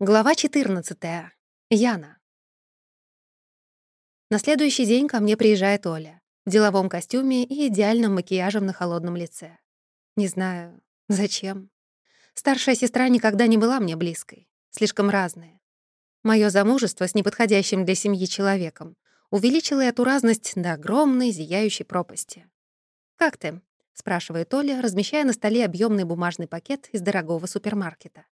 Глава 14. Яна. На следующий день ко мне приезжает Оля в деловом костюме и идеальным макияжем на холодном лице. Не знаю, зачем. Старшая сестра никогда не была мне близкой, слишком разные. Моё замужество с неподходящим для семьи человеком увеличило эту разность до огромной зияющей пропасти. «Как ты?» — спрашивает Оля, размещая на столе объемный бумажный пакет из дорогого супермаркета.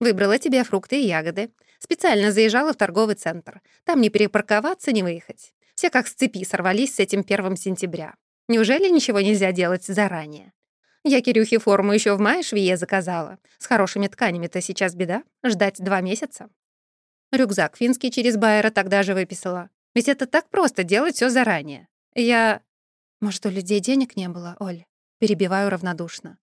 Выбрала тебе фрукты и ягоды. Специально заезжала в торговый центр. Там не перепарковаться, не выехать. Все как с цепи сорвались с этим первым сентября. Неужели ничего нельзя делать заранее? Я Кирюхе форму еще в мае швее заказала. С хорошими тканями-то сейчас беда. Ждать два месяца. Рюкзак финский через Байера тогда же выписала. Ведь это так просто делать все заранее. Я... Может, у людей денег не было, Оль? Перебиваю равнодушно.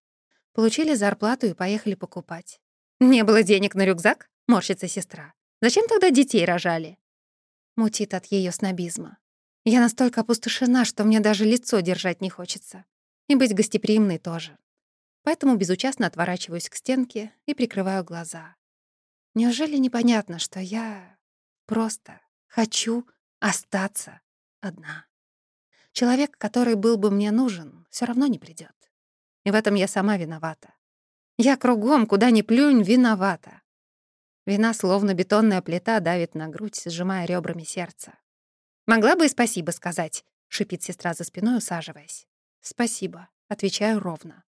Получили зарплату и поехали покупать. «Не было денег на рюкзак?» — морщится сестра. «Зачем тогда детей рожали?» Мутит от ее снобизма. Я настолько опустошена, что мне даже лицо держать не хочется. И быть гостеприимной тоже. Поэтому безучастно отворачиваюсь к стенке и прикрываю глаза. Неужели непонятно, что я просто хочу остаться одна? Человек, который был бы мне нужен, все равно не придет. И в этом я сама виновата. Я кругом, куда ни плюнь, виновата. Вина, словно бетонная плита, давит на грудь, сжимая ребрами сердце. «Могла бы и спасибо сказать», — шипит сестра за спиной, усаживаясь. «Спасибо», — отвечаю ровно.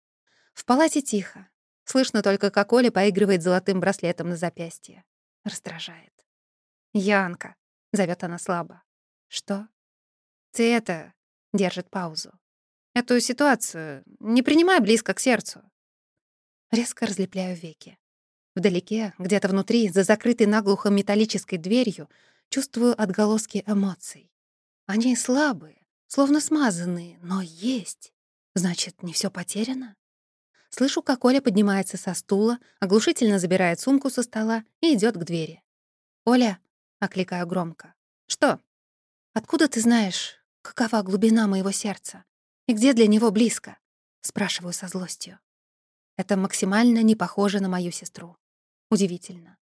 В палате тихо. Слышно только, как Оля поигрывает золотым браслетом на запястье. Раздражает. «Янка», — зовет она слабо. «Что?» «Ты это...» — держит паузу. «Эту ситуацию не принимай близко к сердцу. Резко разлепляю веки. Вдалеке, где-то внутри, за закрытой наглухо металлической дверью, чувствую отголоски эмоций. Они слабые, словно смазанные, но есть. Значит, не все потеряно? Слышу, как Оля поднимается со стула, оглушительно забирает сумку со стола и идет к двери. «Оля!» — окликаю громко. «Что?» «Откуда ты знаешь, какова глубина моего сердца? И где для него близко?» — спрашиваю со злостью. Это максимально не похоже на мою сестру. Удивительно.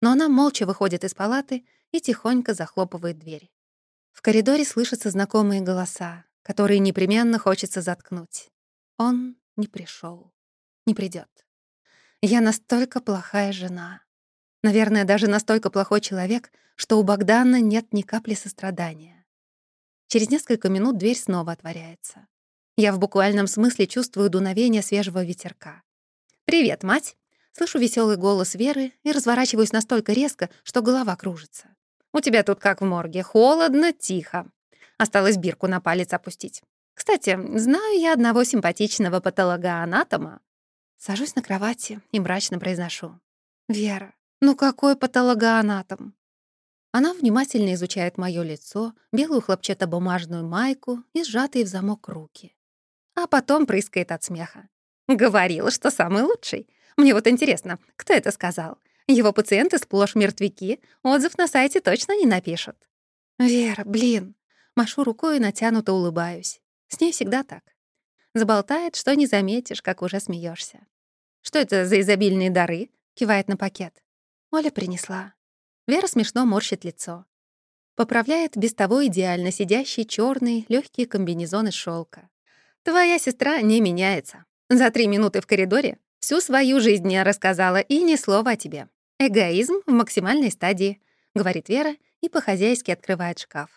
Но она молча выходит из палаты и тихонько захлопывает дверь. В коридоре слышатся знакомые голоса, которые непременно хочется заткнуть. Он не пришел, не придет. Я настолько плохая жена. Наверное, даже настолько плохой человек, что у Богдана нет ни капли сострадания. Через несколько минут дверь снова отворяется. Я в буквальном смысле чувствую дуновение свежего ветерка. «Привет, мать!» Слышу веселый голос Веры и разворачиваюсь настолько резко, что голова кружится. «У тебя тут как в морге. Холодно, тихо. Осталось бирку на палец опустить. Кстати, знаю я одного симпатичного патологоанатома». Сажусь на кровати и мрачно произношу. «Вера, ну какой патологоанатом?» Она внимательно изучает моё лицо, белую хлопчатобумажную майку и сжатые в замок руки. А потом прыскает от смеха. Говорила, что самый лучший. Мне вот интересно, кто это сказал? Его пациенты сплошь мертвяки, отзыв на сайте точно не напишут. Вера, блин. Машу рукой и натянуто улыбаюсь. С ней всегда так. Заболтает, что не заметишь, как уже смеешься. Что это за изобильные дары? Кивает на пакет. Оля принесла. Вера смешно морщит лицо. Поправляет без того идеально сидящий черный легкий комбинезон из шелка. Твоя сестра не меняется. За три минуты в коридоре всю свою жизнь мне рассказала и ни слова о тебе. Эгоизм в максимальной стадии, говорит Вера и по-хозяйски открывает шкаф.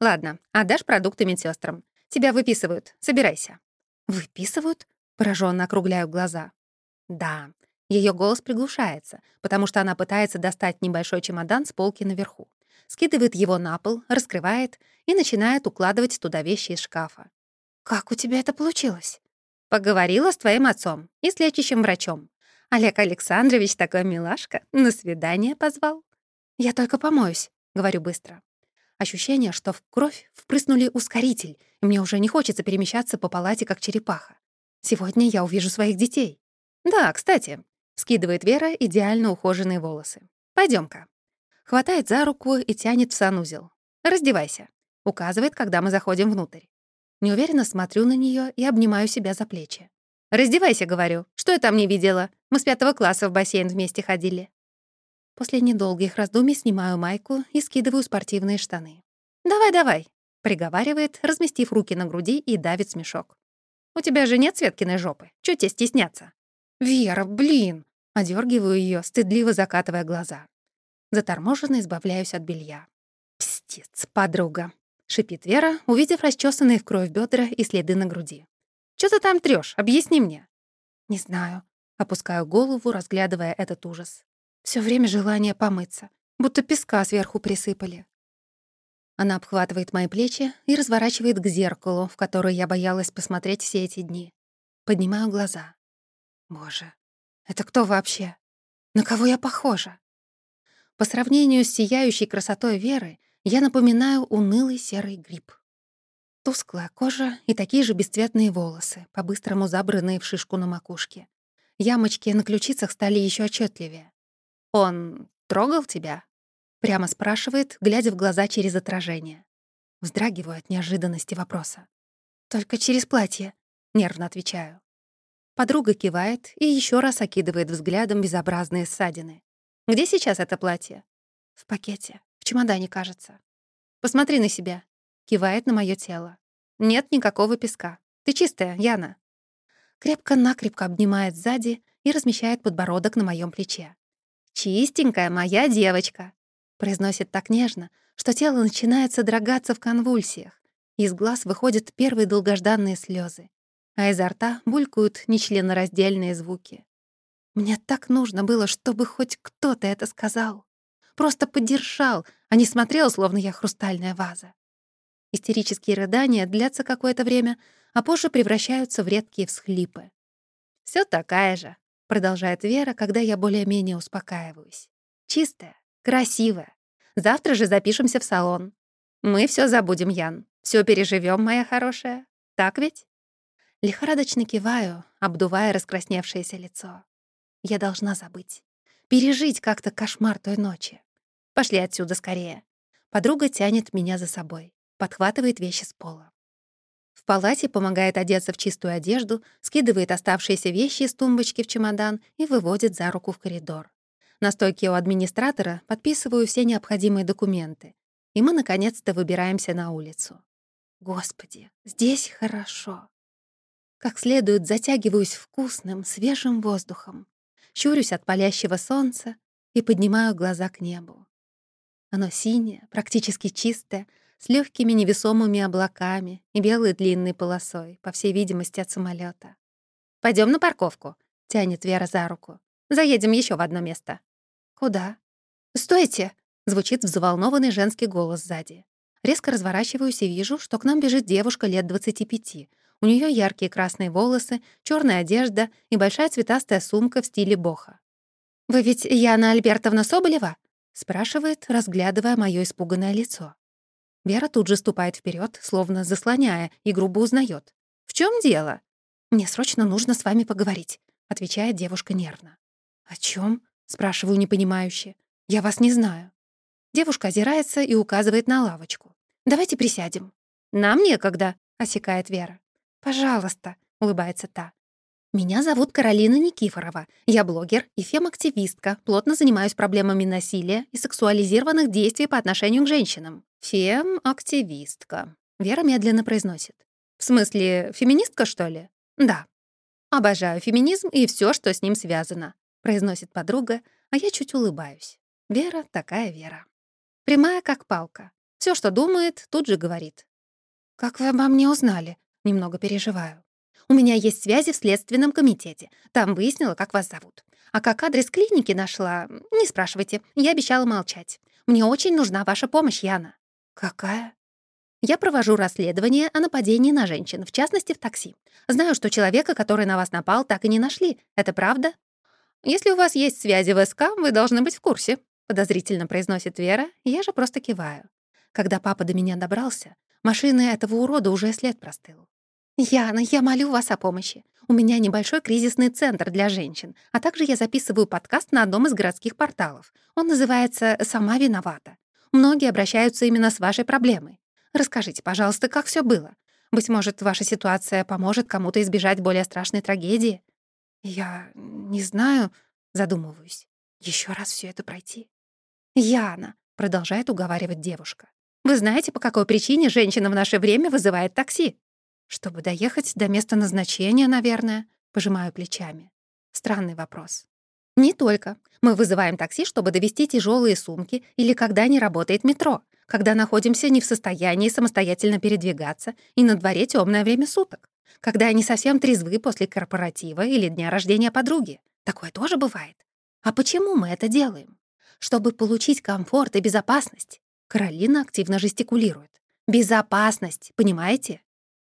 Ладно, отдашь продукты медсестрам. Тебя выписывают. Собирайся. Выписывают? Пораженно округляю глаза. Да. Ее голос приглушается, потому что она пытается достать небольшой чемодан с полки наверху. Скидывает его на пол, раскрывает и начинает укладывать туда вещи из шкафа. «Как у тебя это получилось?» Поговорила с твоим отцом и с лечащим врачом. Олег Александрович такой милашка, на свидание позвал. Я только помоюсь, говорю быстро. Ощущение, что в кровь впрыснули ускоритель, и мне уже не хочется перемещаться по палате, как черепаха. Сегодня я увижу своих детей. Да, кстати, скидывает Вера идеально ухоженные волосы. пойдем ка Хватает за руку и тянет в санузел. «Раздевайся», — указывает, когда мы заходим внутрь. Неуверенно смотрю на нее и обнимаю себя за плечи. «Раздевайся», — говорю. «Что я там не видела? Мы с пятого класса в бассейн вместе ходили». После недолгих раздумий снимаю майку и скидываю спортивные штаны. «Давай-давай», — приговаривает, разместив руки на груди и давит смешок. «У тебя же нет Светкиной жопы. Чё тебе стесняться?» «Вера, блин!» — одергиваю ее, стыдливо закатывая глаза. Заторможенно избавляюсь от белья. «Пстец, подруга!» — шипит Вера, увидев расчесанные в кровь бедра и следы на груди. «Чё ты там трёшь? Объясни мне». «Не знаю». Опускаю голову, разглядывая этот ужас. Все время желание помыться, будто песка сверху присыпали. Она обхватывает мои плечи и разворачивает к зеркалу, в которое я боялась посмотреть все эти дни. Поднимаю глаза. Боже, это кто вообще? На кого я похожа? По сравнению с сияющей красотой Веры, я напоминаю унылый серый гриб. Тусклая кожа и такие же бесцветные волосы, по-быстрому забранные в шишку на макушке. Ямочки на ключицах стали еще отчетливее. «Он трогал тебя?» Прямо спрашивает, глядя в глаза через отражение. Вздрагиваю от неожиданности вопроса. «Только через платье», — нервно отвечаю. Подруга кивает и еще раз окидывает взглядом безобразные ссадины. Где сейчас это платье? В пакете. Чемодане, кажется. Посмотри на себя. Кивает на мое тело. Нет никакого песка. Ты чистая, Яна. Крепко-накрепко обнимает сзади и размещает подбородок на моем плече. «Чистенькая моя девочка», произносит так нежно, что тело начинает содрогаться в конвульсиях. Из глаз выходят первые долгожданные слезы, а изо рта булькают нечленораздельные звуки. Мне так нужно было, чтобы хоть кто-то это сказал. Просто поддержал, а не смотрел, словно я хрустальная ваза. Истерические рыдания длятся какое-то время, а позже превращаются в редкие всхлипы. Все такая же», — продолжает Вера, когда я более-менее успокаиваюсь. «Чистая, красивая. Завтра же запишемся в салон. Мы все забудем, Ян. Все переживем, моя хорошая. Так ведь?» Лихорадочно киваю, обдувая раскрасневшееся лицо. Я должна забыть. Пережить как-то кошмар той ночи. Пошли отсюда скорее. Подруга тянет меня за собой, подхватывает вещи с пола. В палате помогает одеться в чистую одежду, скидывает оставшиеся вещи из тумбочки в чемодан и выводит за руку в коридор. На стойке у администратора подписываю все необходимые документы, и мы наконец-то выбираемся на улицу. Господи, здесь хорошо. Как следует затягиваюсь вкусным, свежим воздухом щурюсь от палящего солнца и поднимаю глаза к небу. Оно синее, практически чистое, с легкими невесомыми облаками и белой длинной полосой, по всей видимости, от самолета. Пойдем на парковку», — тянет Вера за руку. «Заедем еще в одно место». «Куда?» «Стойте!» — звучит взволнованный женский голос сзади. Резко разворачиваюсь и вижу, что к нам бежит девушка лет 25, у нее яркие красные волосы, черная одежда и большая цветастая сумка в стиле боха. «Вы ведь Яна Альбертовна Соболева?» — спрашивает, разглядывая мое испуганное лицо. Вера тут же ступает вперед, словно заслоняя, и грубо узнает. «В чем дело?» «Мне срочно нужно с вами поговорить», — отвечает девушка нервно. «О чем? спрашиваю непонимающе. «Я вас не знаю». Девушка озирается и указывает на лавочку. «Давайте присядем». «Нам некогда», — осекает Вера. «Пожалуйста», — улыбается та. «Меня зовут Каролина Никифорова. Я блогер и фем-активистка. Плотно занимаюсь проблемами насилия и сексуализированных действий по отношению к женщинам». «Фем-активистка», — Вера медленно произносит. «В смысле, феминистка, что ли?» «Да». «Обожаю феминизм и все, что с ним связано», — произносит подруга, а я чуть улыбаюсь. Вера такая Вера. Прямая, как палка. Все, что думает, тут же говорит. «Как вы обо мне узнали?» Немного переживаю. У меня есть связи в следственном комитете. Там выяснила, как вас зовут. А как адрес клиники нашла, не спрашивайте. Я обещала молчать. Мне очень нужна ваша помощь, Яна. Какая? Я провожу расследование о нападении на женщин, в частности, в такси. Знаю, что человека, который на вас напал, так и не нашли. Это правда? Если у вас есть связи в СК, вы должны быть в курсе, подозрительно произносит Вера, я же просто киваю. Когда папа до меня добрался, машины этого урода уже след простыл. «Яна, я молю вас о помощи. У меня небольшой кризисный центр для женщин, а также я записываю подкаст на одном из городских порталов. Он называется «Сама виновата». Многие обращаются именно с вашей проблемой. Расскажите, пожалуйста, как все было? Быть может, ваша ситуация поможет кому-то избежать более страшной трагедии?» «Я не знаю», — задумываюсь. Еще раз все это пройти? Яна, продолжает уговаривать девушка. Вы знаете, по какой причине женщина в наше время вызывает такси? Чтобы доехать до места назначения, наверное, пожимаю плечами. Странный вопрос. Не только. Мы вызываем такси, чтобы довести тяжелые сумки или когда не работает метро, когда находимся не в состоянии самостоятельно передвигаться и на дворе темное время суток, когда они совсем трезвы после корпоратива или дня рождения подруги. Такое тоже бывает. А почему мы это делаем? Чтобы получить комфорт и безопасность. Каролина активно жестикулирует. Безопасность, понимаете?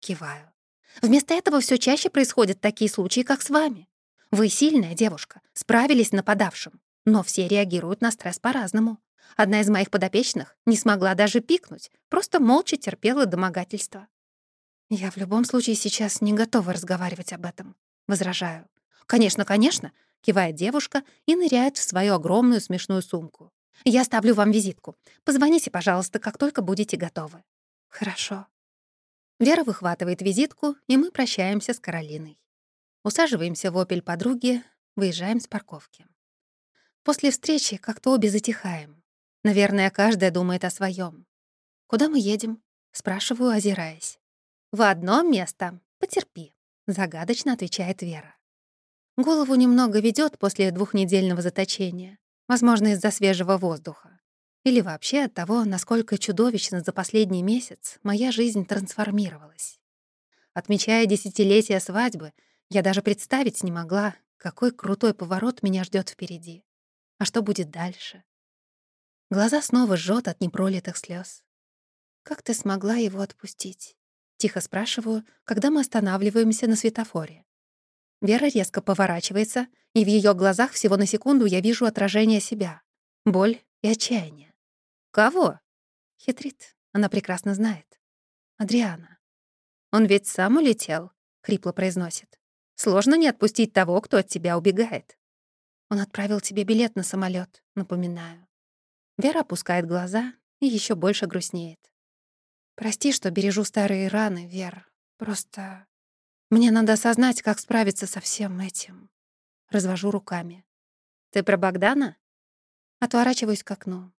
Киваю. Вместо этого все чаще происходят такие случаи, как с вами. Вы сильная девушка, справились с нападавшим, но все реагируют на стресс по-разному. Одна из моих подопечных не смогла даже пикнуть, просто молча терпела домогательство. «Я в любом случае сейчас не готова разговаривать об этом», — возражаю. «Конечно, конечно», — кивает девушка и ныряет в свою огромную смешную сумку. «Я оставлю вам визитку. Позвоните, пожалуйста, как только будете готовы». «Хорошо». Вера выхватывает визитку, и мы прощаемся с Каролиной. Усаживаемся в «Опель» подруги, выезжаем с парковки. После встречи как-то обе затихаем. Наверное, каждая думает о своем. «Куда мы едем?» — спрашиваю, озираясь. «В одно место. Потерпи», — загадочно отвечает Вера. Голову немного ведет после двухнедельного заточения, возможно, из-за свежего воздуха. Или вообще от того, насколько чудовищно за последний месяц моя жизнь трансформировалась. Отмечая десятилетие свадьбы, я даже представить не могла, какой крутой поворот меня ждет впереди. А что будет дальше? Глаза снова жжет от непролитых слез. «Как ты смогла его отпустить?» Тихо спрашиваю, когда мы останавливаемся на светофоре. Вера резко поворачивается, и в ее глазах всего на секунду я вижу отражение себя. Боль и отчаяние. «Кого?» Хитрит. Она прекрасно знает. Адриана. «Он ведь сам улетел», — хрипло произносит. Сложно не отпустить того, кто от тебя убегает. Он отправил тебе билет на самолет, напоминаю. Вера опускает глаза и еще больше грустнеет. Прости, что бережу старые раны, Вер. Просто мне надо осознать, как справиться со всем этим. Развожу руками. Ты про Богдана? Отворачиваюсь к окну.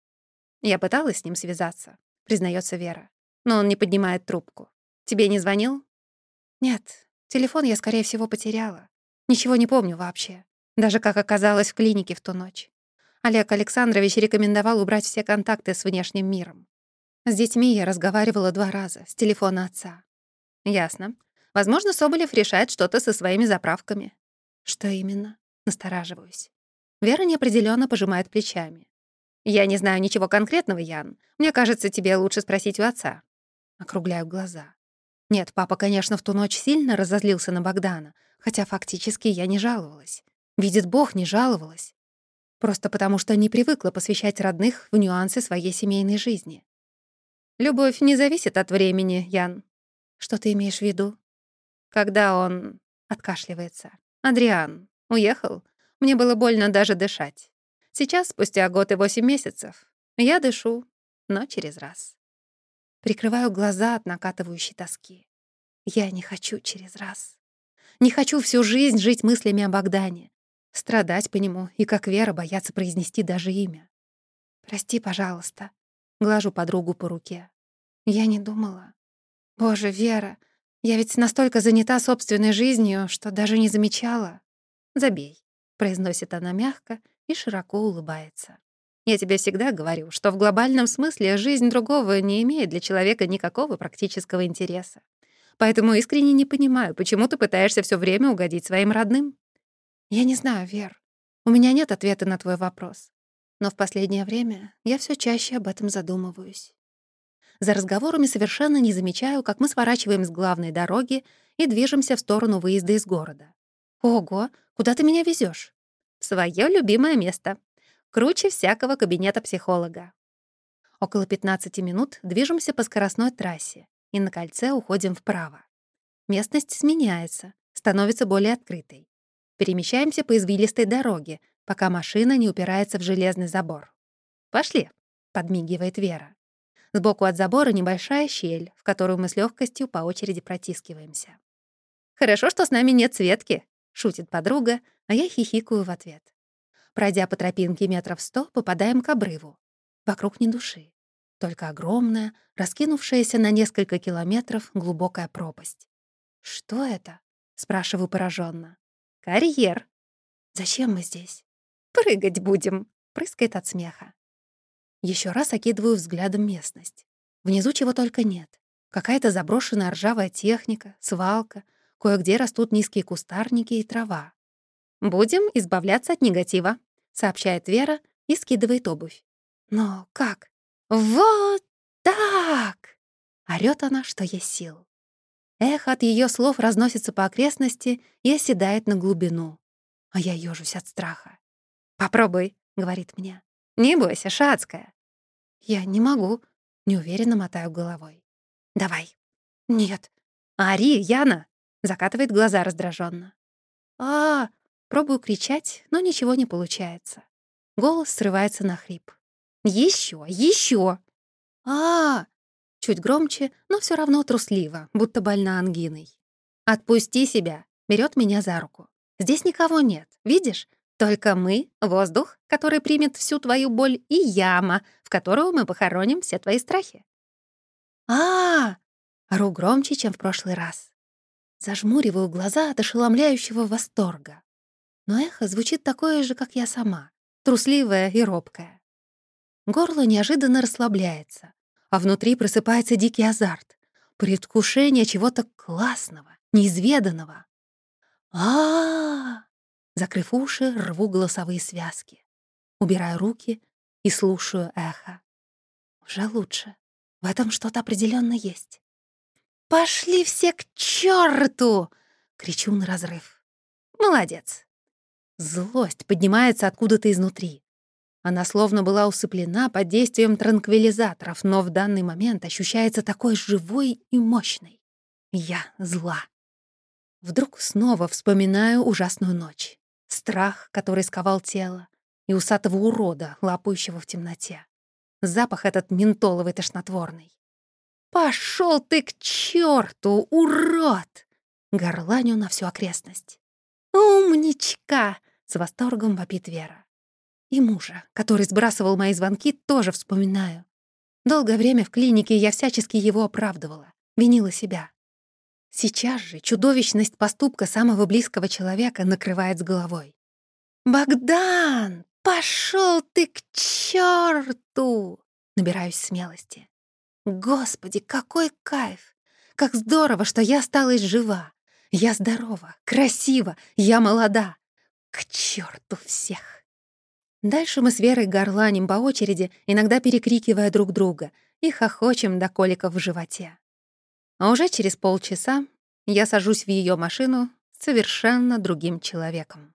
Я пыталась с ним связаться, признается Вера. Но он не поднимает трубку. Тебе не звонил? Нет, Телефон я, скорее всего, потеряла. Ничего не помню вообще. Даже как оказалось в клинике в ту ночь. Олег Александрович рекомендовал убрать все контакты с внешним миром. С детьми я разговаривала два раза, с телефона отца. Ясно. Возможно, Соболев решает что-то со своими заправками. Что именно? Настораживаюсь. Вера неопределенно пожимает плечами. «Я не знаю ничего конкретного, Ян. Мне кажется, тебе лучше спросить у отца». Округляю глаза. Нет, папа, конечно, в ту ночь сильно разозлился на Богдана, хотя фактически я не жаловалась. Видит Бог, не жаловалась. Просто потому что не привыкла посвящать родных в нюансы своей семейной жизни. «Любовь не зависит от времени, Ян». «Что ты имеешь в виду?» «Когда он...» — откашливается. «Адриан, уехал? Мне было больно даже дышать. Сейчас, спустя год и восемь месяцев, я дышу, но через раз». Прикрываю глаза от накатывающей тоски. Я не хочу через раз. Не хочу всю жизнь жить мыслями о Богдане, страдать по нему и, как Вера, бояться произнести даже имя. «Прости, пожалуйста», — глажу подругу по руке. Я не думала. Боже, Вера, я ведь настолько занята собственной жизнью, что даже не замечала. «Забей», — произносит она мягко и широко улыбается. Я тебе всегда говорю, что в глобальном смысле жизнь другого не имеет для человека никакого практического интереса. Поэтому искренне не понимаю, почему ты пытаешься все время угодить своим родным. Я не знаю, Вер. У меня нет ответа на твой вопрос. Но в последнее время я все чаще об этом задумываюсь. За разговорами совершенно не замечаю, как мы сворачиваем с главной дороги и движемся в сторону выезда из города. Ого, куда ты меня везешь? Свое любимое место, Круче всякого кабинета психолога. Около 15 минут движемся по скоростной трассе и на кольце уходим вправо. Местность сменяется, становится более открытой. Перемещаемся по извилистой дороге, пока машина не упирается в железный забор. «Пошли», — подмигивает Вера. Сбоку от забора небольшая щель, в которую мы с легкостью по очереди протискиваемся. «Хорошо, что с нами нет Светки», — шутит подруга, а я хихикаю в ответ. Пройдя по тропинке метров сто, попадаем к обрыву. Вокруг ни души. Только огромная, раскинувшаяся на несколько километров глубокая пропасть. «Что это?» — спрашиваю пораженно. «Карьер». «Зачем мы здесь?» «Прыгать будем», — прыскает от смеха. Еще раз окидываю взглядом местность. Внизу чего только нет. Какая-то заброшенная ржавая техника, свалка, кое-где растут низкие кустарники и трава. «Будем избавляться от негатива», — сообщает Вера и скидывает обувь. «Но как?» «Вот так!» — орёт она, что есть сил. Эхо от ее слов разносится по окрестности и оседает на глубину. А я ёжусь от страха. «Попробуй», — говорит мне. «Не бойся, шацкая». «Я не могу», — неуверенно мотаю головой. «Давай». «Нет». «Ари, Яна!» — закатывает глаза раздраженно. а, -а, -а Пробую кричать, но ничего не получается. Голос срывается на хрип. Еще, еще! А, -а, а Чуть громче, но все равно трусливо, будто больна ангиной. «Отпусти себя!» — берет меня за руку. «Здесь никого нет, видишь? Только мы, воздух, который примет всю твою боль, и яма, в которую мы похороним все твои страхи». А, -а, -а Ору громче, чем в прошлый раз. Зажмуриваю глаза от ошеломляющего восторга. Но эхо звучит такое же, как я сама, трусливое и робкое. Горло неожиданно расслабляется, а внутри просыпается дикий азарт, предвкушение чего-то классного, неизведанного. а, -а, -а Закрыв уши, рву голосовые связки. Убираю руки и слушаю эхо. Уже лучше. В этом что-то определенно есть. «Пошли все к черту! кричу на разрыв. «Молодец!» Злость поднимается откуда-то изнутри. Она словно была усыплена под действием транквилизаторов, но в данный момент ощущается такой живой и мощной. Я зла. Вдруг снова вспоминаю ужасную ночь. Страх, который сковал тело, и усатого урода, лапающего в темноте. Запах этот ментоловый тошнотворный. «Пошёл ты к чёрту, урод!» Горланю на всю окрестность. «Умничка!» — с восторгом вопит Вера. И мужа, который сбрасывал мои звонки, тоже вспоминаю. Долгое время в клинике я всячески его оправдывала, винила себя. Сейчас же чудовищность поступка самого близкого человека накрывает с головой. «Богдан, пошел ты к черту! Набираюсь смелости. Господи, какой кайф! Как здорово, что я осталась жива! Я здорова, красива, я молода! К черту всех! Дальше мы с Верой горланим по очереди, иногда перекрикивая друг друга, и хохочем до коликов в животе. А уже через полчаса я сажусь в ее машину совершенно другим человеком.